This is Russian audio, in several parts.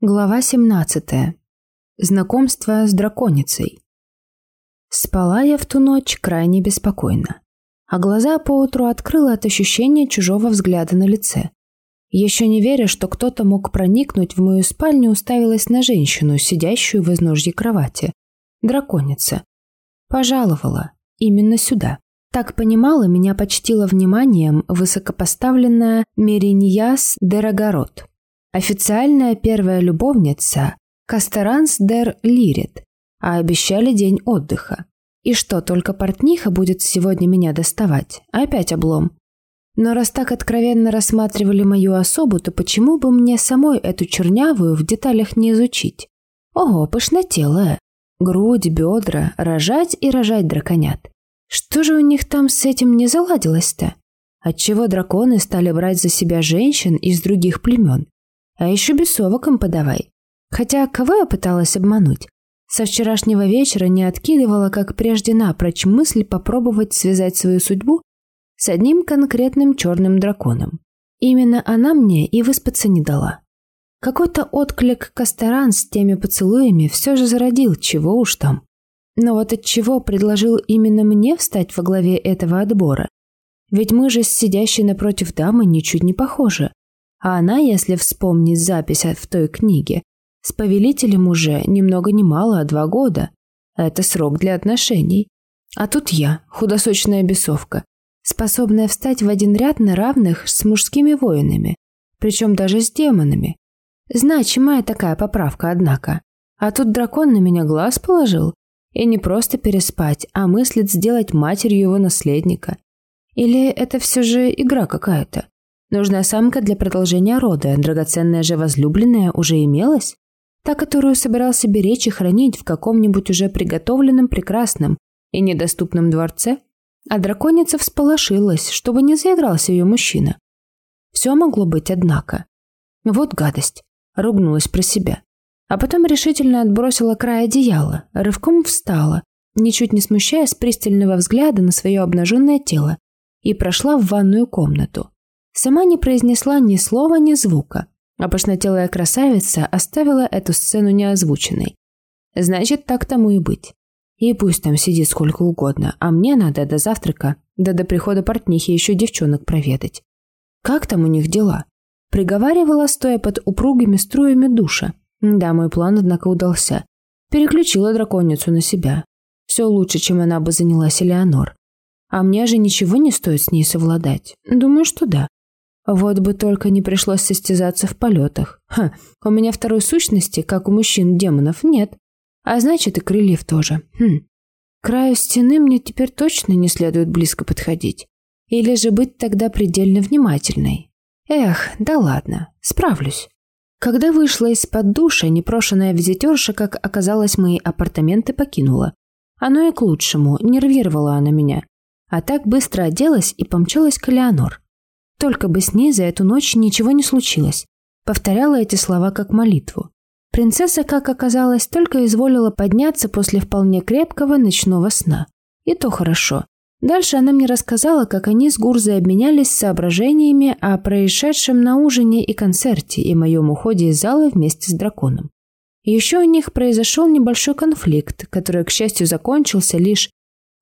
Глава 17. Знакомство с драконицей. Спала я в ту ночь крайне беспокойно, а глаза поутру открыла от ощущения чужого взгляда на лице. Еще не веря, что кто-то мог проникнуть в мою спальню, уставилась на женщину, сидящую в изножье кровати. Драконица. Пожаловала. Именно сюда. Так понимала, меня почтила вниманием высокопоставленная Мериньяс Дерогород. Официальная первая любовница – Кастеранс дер Лирит, а обещали день отдыха. И что, только портниха будет сегодня меня доставать? Опять облом. Но раз так откровенно рассматривали мою особу, то почему бы мне самой эту чернявую в деталях не изучить? Ого, пышнотелая. Грудь, бедра, рожать и рожать драконят. Что же у них там с этим не заладилось-то? Отчего драконы стали брать за себя женщин из других племен? А еще бесовок подавай. Хотя кого я пыталась обмануть? Со вчерашнего вечера не откидывала, как прежде напрочь, мысль попробовать связать свою судьбу с одним конкретным черным драконом. Именно она мне и выспаться не дала. Какой-то отклик Кастеран с теми поцелуями все же зародил, чего уж там. Но вот от чего предложил именно мне встать во главе этого отбора? Ведь мы же с сидящей напротив дамы ничуть не похожи. А она, если вспомнить запись в той книге, с повелителем уже ни много ни мало, а два года. Это срок для отношений. А тут я, худосочная бесовка, способная встать в один ряд на равных с мужскими воинами, причем даже с демонами. Значимая такая поправка, однако. А тут дракон на меня глаз положил. И не просто переспать, а мыслит сделать матерью его наследника. Или это все же игра какая-то? Нужна самка для продолжения рода, драгоценная же возлюбленная уже имелась? Та, которую собирался беречь и хранить в каком-нибудь уже приготовленном прекрасном и недоступном дворце? А драконица всполошилась, чтобы не заигрался ее мужчина. Все могло быть, однако. Вот гадость. Ругнулась про себя. А потом решительно отбросила край одеяла, рывком встала, ничуть не смущаясь пристального взгляда на свое обнаженное тело, и прошла в ванную комнату. Сама не произнесла ни слова, ни звука, а пышнотелая красавица оставила эту сцену неозвученной. Значит, так тому и быть. И пусть там сидит сколько угодно, а мне надо до завтрака, да до прихода портнихи еще девчонок проведать. Как там у них дела? Приговаривала, стоя под упругими струями душа. Да, мой план, однако, удался. Переключила драконицу на себя. Все лучше, чем она бы занялась Элеонор. А мне же ничего не стоит с ней совладать. Думаю, что да. Вот бы только не пришлось состязаться в полетах. Ха, у меня второй сущности, как у мужчин-демонов, нет. А значит, и крыльев тоже. Хм. К краю стены мне теперь точно не следует близко подходить. Или же быть тогда предельно внимательной. Эх, да ладно, справлюсь. Когда вышла из-под душа, непрошенная визитерша, как оказалось, мои апартаменты покинула. Оно и к лучшему, нервировала она меня. А так быстро оделась и помчалась к Леонор. Только бы с ней за эту ночь ничего не случилось. Повторяла эти слова как молитву. Принцесса, как оказалось, только изволила подняться после вполне крепкого ночного сна. И то хорошо. Дальше она мне рассказала, как они с Гурзой обменялись соображениями о происшедшем на ужине и концерте и моем уходе из зала вместе с драконом. Еще у них произошел небольшой конфликт, который, к счастью, закончился лишь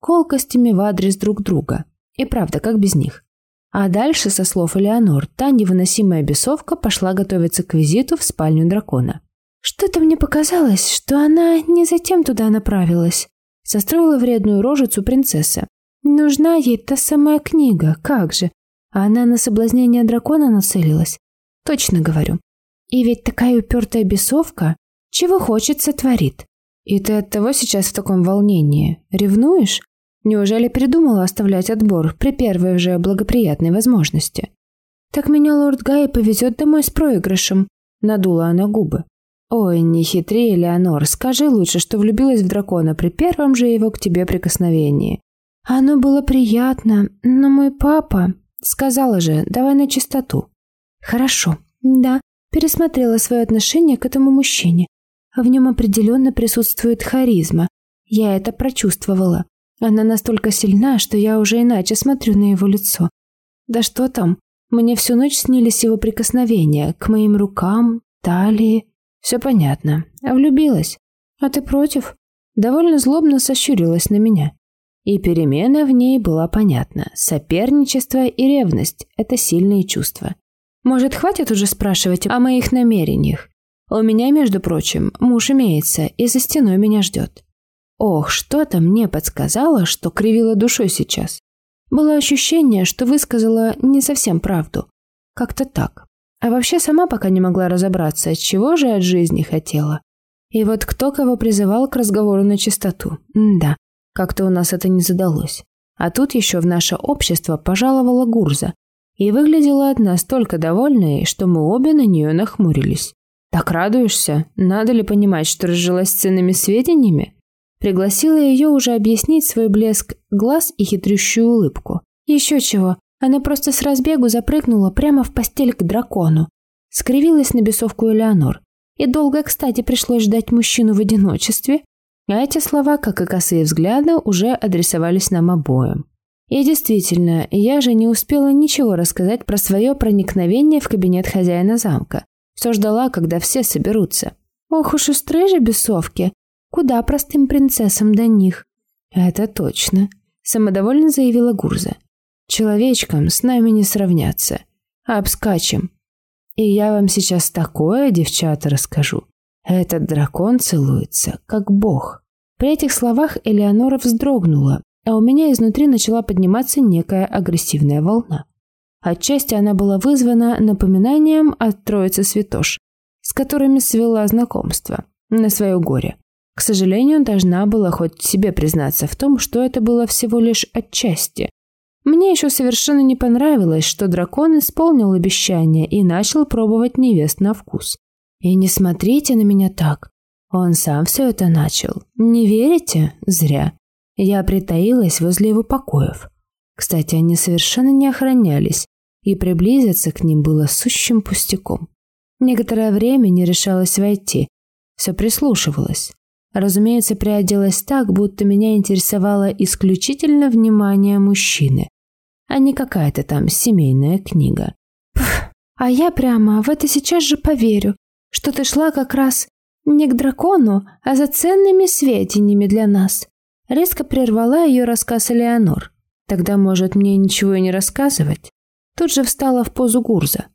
колкостями в адрес друг друга. И правда, как без них. А дальше, со слов Элеонор, та невыносимая бесовка пошла готовиться к визиту в спальню дракона. Что-то мне показалось, что она не затем туда направилась. Состроила вредную рожицу принцесса. Нужна ей та самая книга, как же. А она на соблазнение дракона нацелилась. Точно говорю. И ведь такая упертая бесовка, чего хочется, творит. И ты от того сейчас в таком волнении? Ревнуешь? Неужели придумала оставлять отбор при первой же благоприятной возможности? Так меня лорд Гай повезет домой с проигрышем. Надула она губы. Ой, не хитри, Леонор, скажи лучше, что влюбилась в дракона при первом же его к тебе прикосновении. Оно было приятно, но мой папа... Сказала же, давай на чистоту. Хорошо, да, пересмотрела свое отношение к этому мужчине. В нем определенно присутствует харизма. Я это прочувствовала. Она настолько сильна, что я уже иначе смотрю на его лицо. Да что там, мне всю ночь снились его прикосновения к моим рукам, талии. Все понятно. А влюбилась? А ты против? Довольно злобно сощурилась на меня. И перемена в ней была понятна. Соперничество и ревность – это сильные чувства. Может, хватит уже спрашивать о моих намерениях? У меня, между прочим, муж имеется и за стеной меня ждет. Ох, что-то мне подсказало, что кривила душой сейчас. Было ощущение, что высказала не совсем правду. Как-то так. А вообще сама пока не могла разобраться, чего же от жизни хотела. И вот кто кого призывал к разговору на чистоту. М да, как-то у нас это не задалось. А тут еще в наше общество пожаловала Гурза и выглядела настолько довольной, что мы обе на нее нахмурились. «Так радуешься? Надо ли понимать, что разжилась ценными сведениями?» Пригласила ее уже объяснить свой блеск глаз и хитрющую улыбку. Еще чего, она просто с разбегу запрыгнула прямо в постель к дракону. Скривилась на бесовку Элеонор. И долго, кстати, пришлось ждать мужчину в одиночестве, а эти слова, как и косые взгляды, уже адресовались нам обоим. И действительно, я же не успела ничего рассказать про свое проникновение в кабинет хозяина замка. Все ждала, когда все соберутся. Ох уж и стрижи бесовки. Куда простым принцессам до них? Это точно, самодовольно заявила Гурза. Человечкам с нами не сравняться. Обскачем. И я вам сейчас такое, девчата, расскажу. Этот дракон целуется, как бог. При этих словах Элеонора вздрогнула, а у меня изнутри начала подниматься некая агрессивная волна. Отчасти она была вызвана напоминанием от троицы святош, с которыми свела знакомство, на свое горе. К сожалению, должна была хоть себе признаться в том, что это было всего лишь отчасти. Мне еще совершенно не понравилось, что дракон исполнил обещание и начал пробовать невест на вкус. И не смотрите на меня так. Он сам все это начал. Не верите? Зря. Я притаилась возле его покоев. Кстати, они совершенно не охранялись, и приблизиться к ним было сущим пустяком. Некоторое время не решалась войти, все прислушивалась. Разумеется, приоделась так, будто меня интересовало исключительно внимание мужчины, а не какая-то там семейная книга. Пф, а я прямо в это сейчас же поверю, что ты шла как раз не к дракону, а за ценными сведениями для нас. Резко прервала ее рассказ Элеонор. Тогда, может, мне ничего и не рассказывать? Тут же встала в позу Гурза.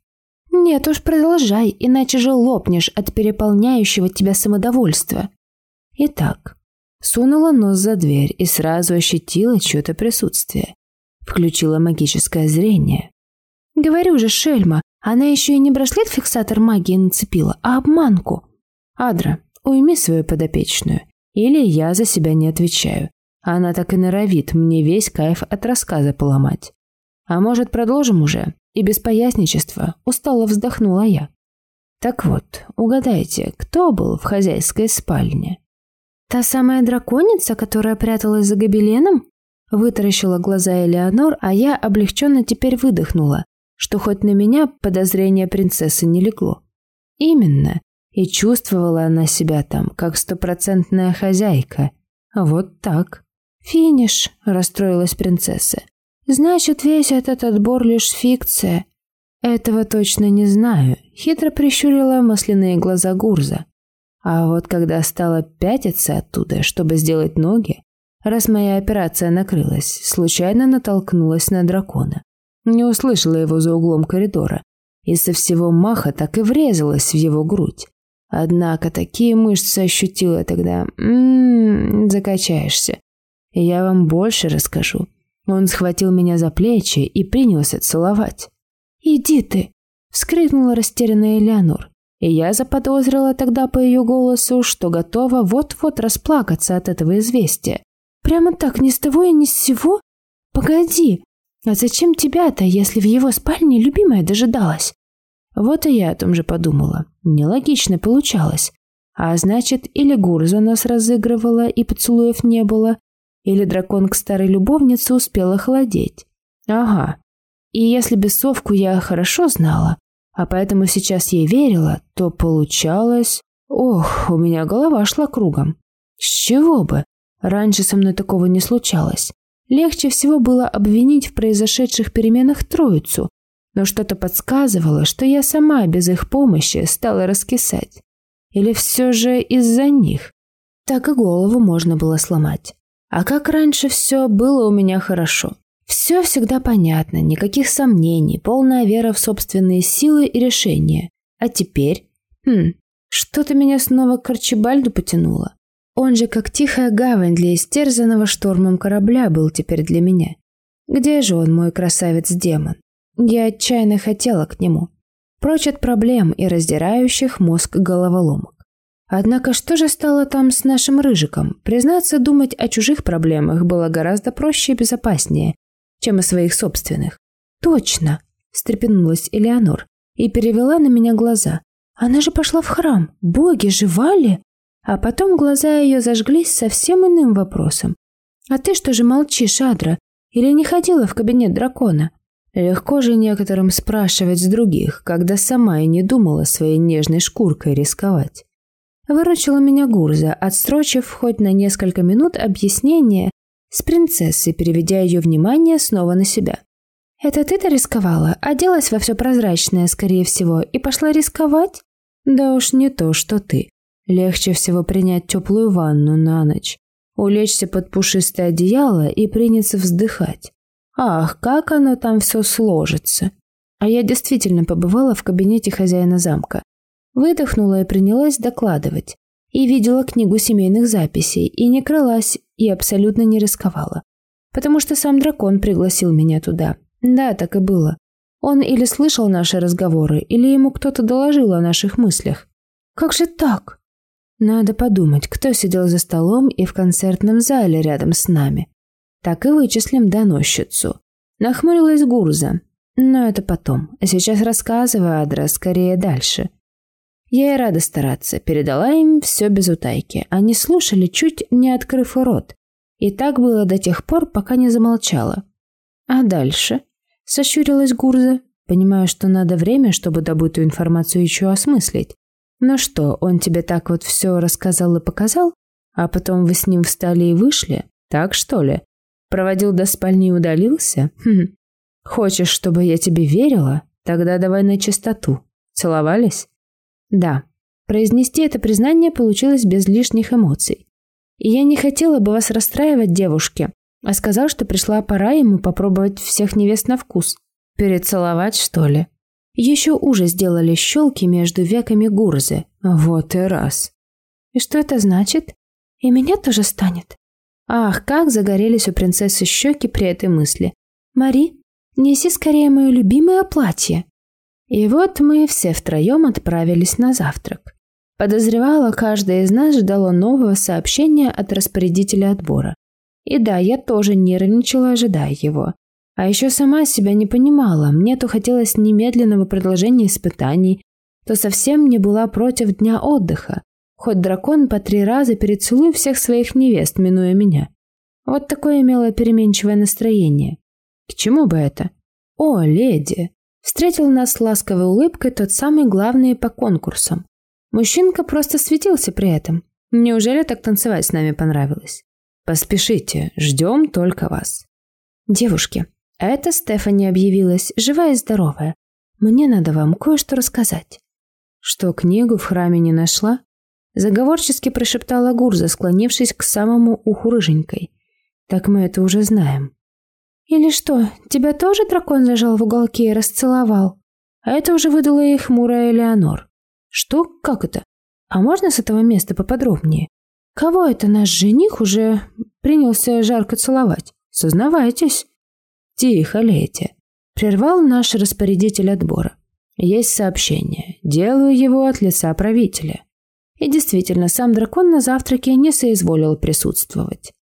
Нет уж, продолжай, иначе же лопнешь от переполняющего тебя самодовольства. Итак, сунула нос за дверь и сразу ощутила чье-то присутствие. Включила магическое зрение. Говорю же, Шельма, она еще и не браслет-фиксатор магии нацепила, а обманку. Адра, уйми свою подопечную. Или я за себя не отвечаю. Она так и норовит мне весь кайф от рассказа поломать. А может, продолжим уже? И без поясничества устало вздохнула я. Так вот, угадайте, кто был в хозяйской спальне? Та самая драконица, которая пряталась за гобеленом? Вытаращила глаза Элеонор, а я облегченно теперь выдохнула, что хоть на меня подозрение принцессы не легло. Именно. И чувствовала она себя там, как стопроцентная хозяйка. Вот так. «Финиш», – расстроилась принцесса. «Значит, весь этот отбор лишь фикция». «Этого точно не знаю», – хитро прищурила масляные глаза Гурза. А вот когда стала пятиться оттуда, чтобы сделать ноги, раз моя операция накрылась, случайно натолкнулась на дракона. Не услышала его за углом коридора и со всего маха так и врезалась в его грудь. Однако такие мышцы ощутила тогда. Ммм, закачаешься. И я вам больше расскажу. Он схватил меня за плечи и принялся целовать. «Иди ты!» – вскрикнула растерянная Элеонор. И я заподозрила тогда по ее голосу, что готова вот-вот расплакаться от этого известия. «Прямо так, ни с того и ни с сего? Погоди, а зачем тебя-то, если в его спальне любимая дожидалась? Вот и я о том же подумала. Нелогично получалось. А значит, или Гурза нас разыгрывала и поцелуев не было, или дракон к старой любовнице успел охладеть. Ага. И если бесовку я хорошо знала, а поэтому сейчас ей верила, то получалось... Ох, у меня голова шла кругом. С чего бы? Раньше со мной такого не случалось. Легче всего было обвинить в произошедших переменах троицу, но что-то подсказывало, что я сама без их помощи стала раскисать. Или все же из-за них? Так и голову можно было сломать. А как раньше все было у меня хорошо. Все всегда понятно, никаких сомнений, полная вера в собственные силы и решения. А теперь... Хм, что-то меня снова к Арчибальду потянуло. Он же как тихая гавань для истерзанного штормом корабля был теперь для меня. Где же он, мой красавец-демон? Я отчаянно хотела к нему. Прочь от проблем и раздирающих мозг головоломок. Однако что же стало там с нашим Рыжиком? Признаться, думать о чужих проблемах было гораздо проще и безопаснее, чем о своих собственных. «Точно!» – встрепенулась Элеонор и перевела на меня глаза. «Она же пошла в храм! Боги жевали!» А потом глаза ее зажглись совсем иным вопросом. «А ты что же молчишь, Адра? Или не ходила в кабинет дракона?» Легко же некоторым спрашивать с других, когда сама и не думала своей нежной шкуркой рисковать. Выручила меня Гурза, отстрочив хоть на несколько минут объяснение с принцессой, переведя ее внимание снова на себя. «Это ты-то рисковала? Оделась во все прозрачное, скорее всего, и пошла рисковать?» «Да уж не то, что ты. Легче всего принять теплую ванну на ночь, улечься под пушистое одеяло и приняться вздыхать. Ах, как оно там все сложится!» А я действительно побывала в кабинете хозяина замка. Выдохнула и принялась докладывать. И видела книгу семейных записей, и не крылась, и абсолютно не рисковала. Потому что сам дракон пригласил меня туда. Да, так и было. Он или слышал наши разговоры, или ему кто-то доложил о наших мыслях. Как же так? Надо подумать, кто сидел за столом и в концертном зале рядом с нами. Так и вычислим доносчицу. Нахмурилась Гурза. Но это потом. А сейчас рассказывай адрес скорее дальше. Я и рада стараться, передала им все без утайки. Они слушали, чуть не открыв рот. И так было до тех пор, пока не замолчала. А дальше? Сощурилась Гурза, понимая, что надо время, чтобы добытую информацию еще осмыслить. Ну что, он тебе так вот все рассказал и показал? А потом вы с ним встали и вышли? Так что ли? Проводил до спальни и удалился? Хм. Хочешь, чтобы я тебе верила? Тогда давай на чистоту. Целовались? Да, произнести это признание получилось без лишних эмоций. И я не хотела бы вас расстраивать, девушки, а сказал, что пришла пора ему попробовать всех невест на вкус. Перецеловать, что ли? Еще уже сделали щелки между веками Гурзы. Вот и раз. И что это значит? И меня тоже станет? Ах, как загорелись у принцессы щеки при этой мысли. Мари, неси скорее мое любимое платье. И вот мы все втроем отправились на завтрак. Подозревала, каждая из нас ждала нового сообщения от распорядителя отбора. И да, я тоже нервничала, ожидая его. А еще сама себя не понимала, мне то хотелось немедленного продолжения испытаний, то совсем не была против дня отдыха, хоть дракон по три раза перецелуй всех своих невест, минуя меня. Вот такое имело переменчивое настроение. К чему бы это? О, леди! Встретил нас ласковой улыбкой тот самый главный по конкурсам. Мужчинка просто светился при этом. Неужели так танцевать с нами понравилось? Поспешите, ждем только вас. Девушки, это Стефани объявилась, живая и здоровая. Мне надо вам кое-что рассказать. Что, книгу в храме не нашла? Заговорчески прошептала Гурза, склонившись к самому уху рыженькой. Так мы это уже знаем. Или что, тебя тоже дракон зажал в уголке и расцеловал? А это уже выдала ей хмурая Элеонор. Что? Как это? А можно с этого места поподробнее? Кого это наш жених уже принялся жарко целовать? Сознавайтесь. Тихо, Лети. Прервал наш распорядитель отбора. Есть сообщение. Делаю его от лица правителя. И действительно, сам дракон на завтраке не соизволил присутствовать.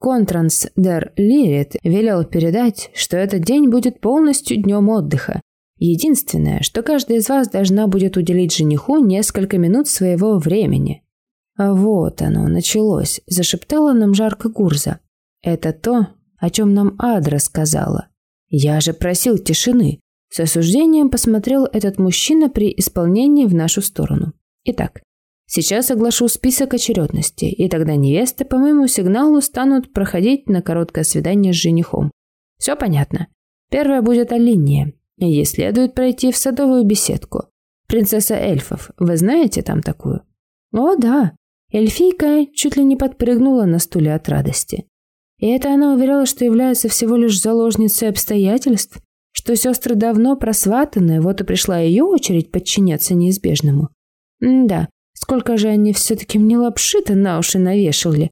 Контранс дер Лирит велел передать, что этот день будет полностью днем отдыха. Единственное, что каждая из вас должна будет уделить жениху несколько минут своего времени. А вот оно, началось, зашептала нам жарко Гурза. Это то, о чем нам Адра сказала. Я же просил тишины. С осуждением посмотрел этот мужчина при исполнении в нашу сторону. Итак, Сейчас оглашу список очередности, и тогда невесты по моему сигналу станут проходить на короткое свидание с женихом. Все понятно. Первое будет Алиния. Ей следует пройти в садовую беседку. Принцесса эльфов. Вы знаете там такую? О, да, эльфийка чуть ли не подпрыгнула на стуле от радости. И это она уверяла, что является всего лишь заложницей обстоятельств, что сестры давно просватаны, вот и пришла ее очередь подчиняться неизбежному. М да, сколько же они все-таки мне лапши-то на уши навешали.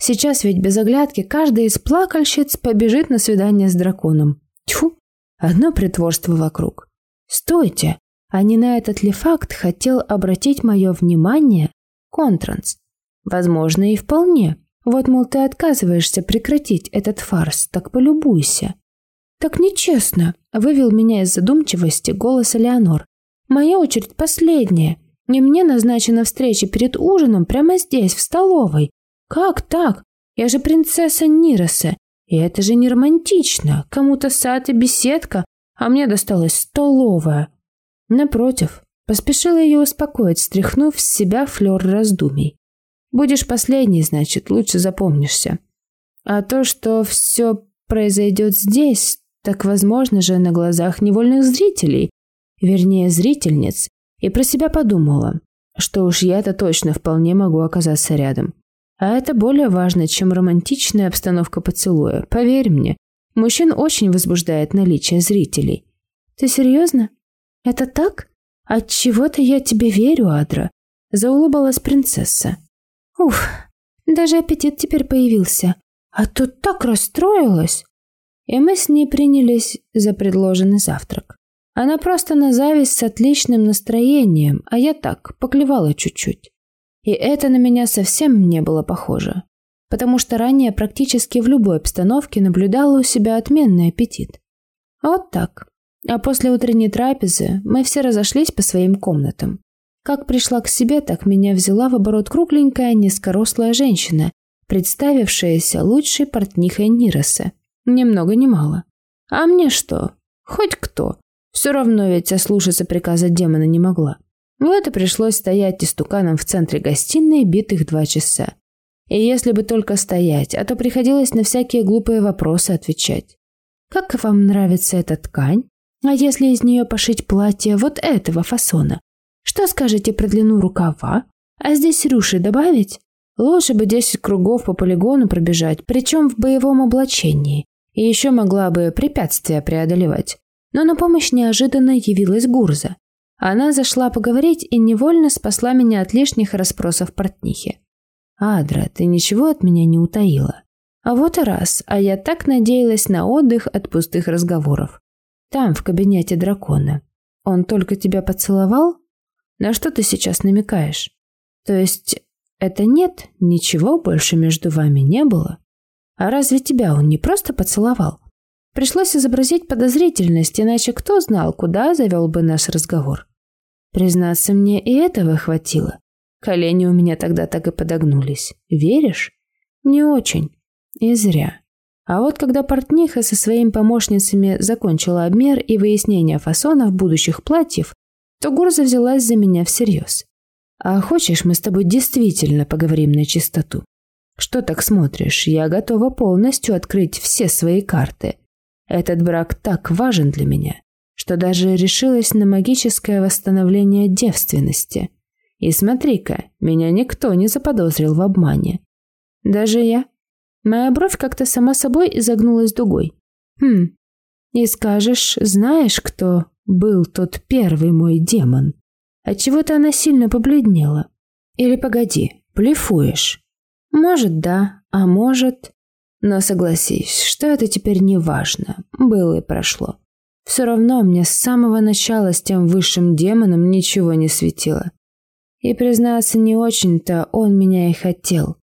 Сейчас ведь без оглядки каждый из плакальщиц побежит на свидание с драконом. Тьфу, одно притворство вокруг. Стойте, а не на этот ли факт хотел обратить мое внимание Контранс? Возможно, и вполне. Вот, мол, ты отказываешься прекратить этот фарс, так полюбуйся. Так нечестно, вывел меня из задумчивости голос Элеонор. Моя очередь последняя, и мне назначена встреча перед ужином прямо здесь, в столовой. Как так? Я же принцесса Нироса, и это же не романтично. Кому-то сад и беседка, а мне досталась столовая. Напротив, поспешила ее успокоить, стряхнув с себя флер раздумий. Будешь последний, значит, лучше запомнишься. А то, что все произойдет здесь, так возможно же на глазах невольных зрителей, вернее зрительниц, и про себя подумала, что уж я-то точно вполне могу оказаться рядом. А это более важно, чем романтичная обстановка поцелуя. Поверь мне, мужчин очень возбуждает наличие зрителей. Ты серьезно? Это так? От чего-то я тебе верю, Адра. Заулыбалась принцесса. Уф, даже аппетит теперь появился. А тут так расстроилась. И мы с ней принялись за предложенный завтрак. Она просто на зависть с отличным настроением, а я так, поклевала чуть-чуть. И это на меня совсем не было похоже, потому что ранее практически в любой обстановке наблюдала у себя отменный аппетит. Вот так. А после утренней трапезы мы все разошлись по своим комнатам. Как пришла к себе, так меня взяла в оборот кругленькая, низкорослая женщина, представившаяся лучшей портнихой Нироса. Ни много ни мало. А мне что? Хоть кто. Все равно ведь ослушаться приказа демона не могла. Вот и пришлось стоять истуканом в центре гостиной битых два часа. И если бы только стоять, а то приходилось на всякие глупые вопросы отвечать. Как вам нравится эта ткань? А если из нее пошить платье вот этого фасона? Что скажете про длину рукава? А здесь рюши добавить? Лучше бы 10 кругов по полигону пробежать, причем в боевом облачении. И еще могла бы препятствия преодолевать. Но на помощь неожиданно явилась Гурза. Она зашла поговорить и невольно спасла меня от лишних расспросов портнихи. «Адра, ты ничего от меня не утаила?» А вот и раз, а я так надеялась на отдых от пустых разговоров. Там, в кабинете дракона. Он только тебя поцеловал? На что ты сейчас намекаешь? То есть, это нет, ничего больше между вами не было? А разве тебя он не просто поцеловал? Пришлось изобразить подозрительность, иначе кто знал, куда завел бы наш разговор. Признаться, мне и этого хватило. Колени у меня тогда так и подогнулись. Веришь? Не очень. И зря. А вот когда портниха со своими помощницами закончила обмер и выяснение фасонов будущих платьев, то Гурза взялась за меня всерьез. «А хочешь, мы с тобой действительно поговорим на чистоту? Что так смотришь? Я готова полностью открыть все свои карты. Этот брак так важен для меня что даже решилась на магическое восстановление девственности. И смотри-ка, меня никто не заподозрил в обмане. Даже я. Моя бровь как-то сама собой изогнулась дугой. Хм, и скажешь, знаешь, кто был тот первый мой демон? Отчего-то она сильно побледнела. Или погоди, блефуешь? Может, да, а может... Но согласись, что это теперь не важно. Было и прошло. Все равно мне с самого начала с тем высшим демоном ничего не светило. И, признаться, не очень-то он меня и хотел.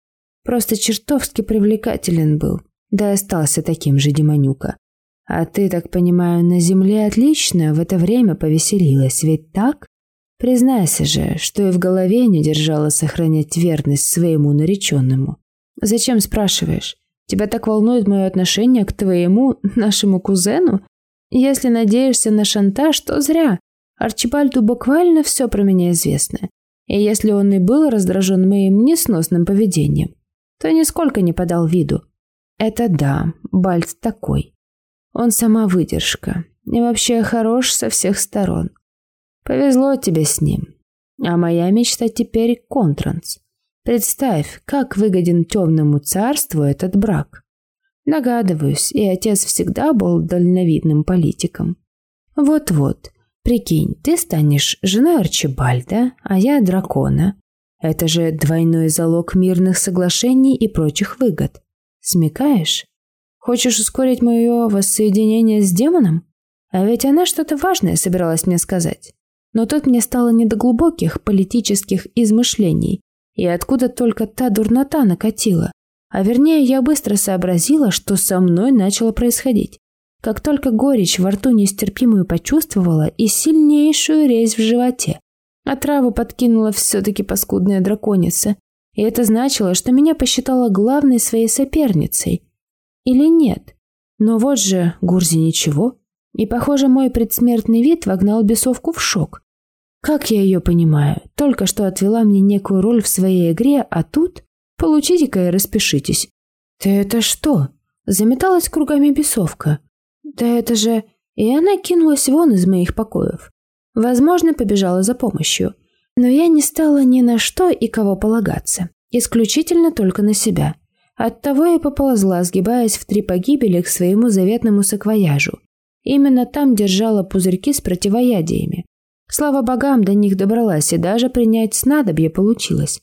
Просто чертовски привлекателен был, да и остался таким же демонюка. А ты, так понимаю, на земле отлично в это время повеселилась, ведь так? Признайся же, что и в голове не держала сохранять верность своему нареченному. Зачем спрашиваешь? Тебя так волнует мое отношение к твоему, нашему кузену? Если надеешься на шантаж, то зря. Арчибальду буквально все про меня известно. И если он и был раздражен моим несносным поведением, то нисколько не подал виду. Это да, Бальт такой. Он сама выдержка. И вообще хорош со всех сторон. Повезло тебе с ним. А моя мечта теперь контранс. Представь, как выгоден темному царству этот брак. Догадываюсь, и отец всегда был дальновидным политиком. Вот-вот, прикинь, ты станешь женой Арчибальда, а я дракона. Это же двойной залог мирных соглашений и прочих выгод. Смекаешь? Хочешь ускорить мое воссоединение с демоном? А ведь она что-то важное собиралась мне сказать. Но тут мне стало не до глубоких политических измышлений, и откуда только та дурнота накатила. А вернее, я быстро сообразила, что со мной начало происходить. Как только горечь во рту нестерпимую почувствовала и сильнейшую резь в животе. А траву подкинула все-таки паскудная драконица. И это значило, что меня посчитала главной своей соперницей. Или нет? Но вот же Гурзи ничего. И, похоже, мой предсмертный вид вогнал бесовку в шок. Как я ее понимаю? Только что отвела мне некую роль в своей игре, а тут... Получите-ка и распишитесь. «Ты это что?» Заметалась кругами бесовка. «Да это же...» И она кинулась вон из моих покоев. Возможно, побежала за помощью. Но я не стала ни на что и кого полагаться. Исключительно только на себя. Оттого я поползла, сгибаясь в три погибели к своему заветному саквояжу. Именно там держала пузырьки с противоядиями. Слава богам, до них добралась, и даже принять снадобье получилось.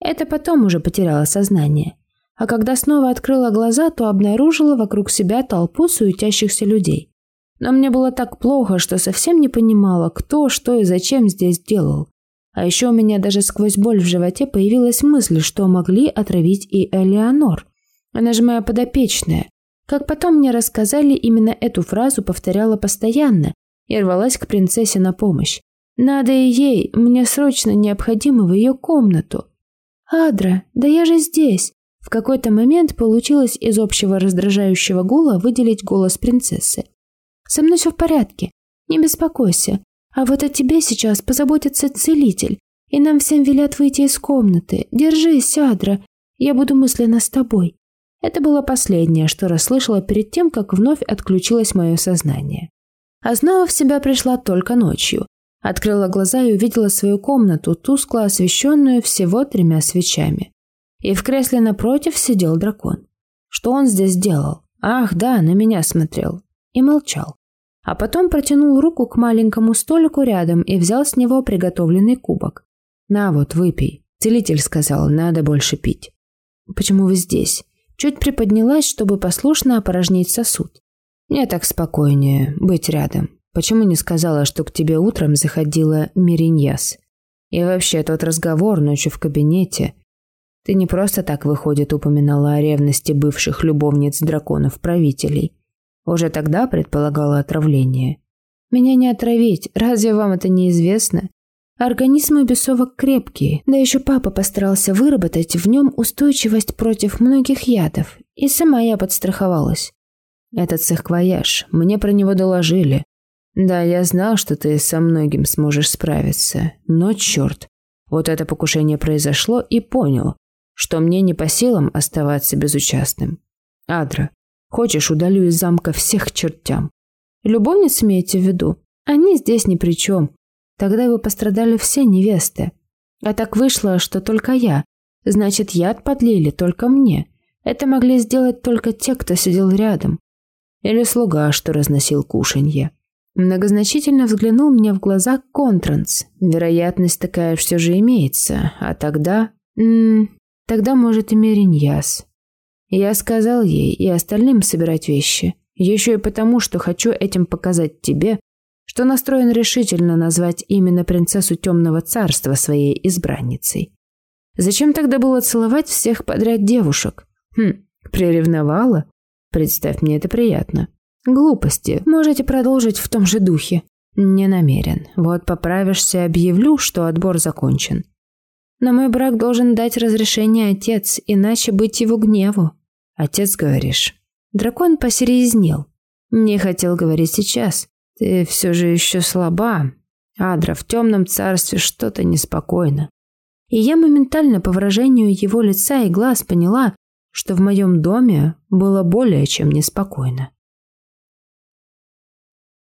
Это потом уже потеряла сознание. А когда снова открыла глаза, то обнаружила вокруг себя толпу суетящихся людей. Но мне было так плохо, что совсем не понимала, кто, что и зачем здесь делал. А еще у меня даже сквозь боль в животе появилась мысль, что могли отравить и Элеонор. Она же моя подопечная. Как потом мне рассказали, именно эту фразу повторяла постоянно и рвалась к принцессе на помощь. Надо и ей, мне срочно необходимо в ее комнату. «Адра, да я же здесь!» В какой-то момент получилось из общего раздражающего гула выделить голос принцессы. «Со мной все в порядке, не беспокойся. А вот о тебе сейчас позаботится целитель, и нам всем велят выйти из комнаты. Держись, Адра, я буду мысленно с тобой». Это было последнее, что расслышала перед тем, как вновь отключилось мое сознание. А снова в себя пришла только ночью. Открыла глаза и увидела свою комнату, тускло освещенную всего тремя свечами. И в кресле напротив сидел дракон. Что он здесь делал? Ах, да, на меня смотрел. И молчал. А потом протянул руку к маленькому столику рядом и взял с него приготовленный кубок. «На вот, выпей». Целитель сказал, надо больше пить. «Почему вы здесь?» Чуть приподнялась, чтобы послушно опорожнить сосуд. «Мне так спокойнее быть рядом. Почему не сказала, что к тебе утром заходила Мириньяс? И вообще, тот разговор ночью в кабинете. Ты не просто так, выходит, упоминала о ревности бывших любовниц драконов-правителей. Уже тогда предполагала отравление. Меня не отравить, разве вам это не известно? Организм у бесовок крепкий, да еще папа постарался выработать в нем устойчивость против многих ядов, и сама я подстраховалась. Этот сахквояж, мне про него доложили. Да, я знал, что ты со многим сможешь справиться, но черт, вот это покушение произошло и понял, что мне не по силам оставаться безучастным. Адра, хочешь, удалю из замка всех чертям. Любовниц имеете в виду? Они здесь ни при чем. Тогда бы пострадали все невесты. А так вышло, что только я. Значит, яд подлили только мне. Это могли сделать только те, кто сидел рядом. Или слуга, что разносил кушанье. Многозначительно взглянул мне в глаза Контранс. Вероятность такая все же имеется. А тогда... М тогда, может, и Мериньяс. Я сказал ей и остальным собирать вещи. Еще и потому, что хочу этим показать тебе, что настроен решительно назвать именно принцессу Темного Царства своей избранницей. Зачем тогда было целовать всех подряд девушек? Хм, приревновала? Представь, мне это приятно. Глупости. Можете продолжить в том же духе. Не намерен. Вот поправишься, объявлю, что отбор закончен. На мой брак должен дать разрешение отец, иначе быть его гневу. Отец, говоришь. Дракон посерьезнел. Не хотел говорить сейчас. Ты все же еще слаба. Адра, в темном царстве что-то неспокойно. И я моментально по выражению его лица и глаз поняла, что в моем доме было более чем неспокойно.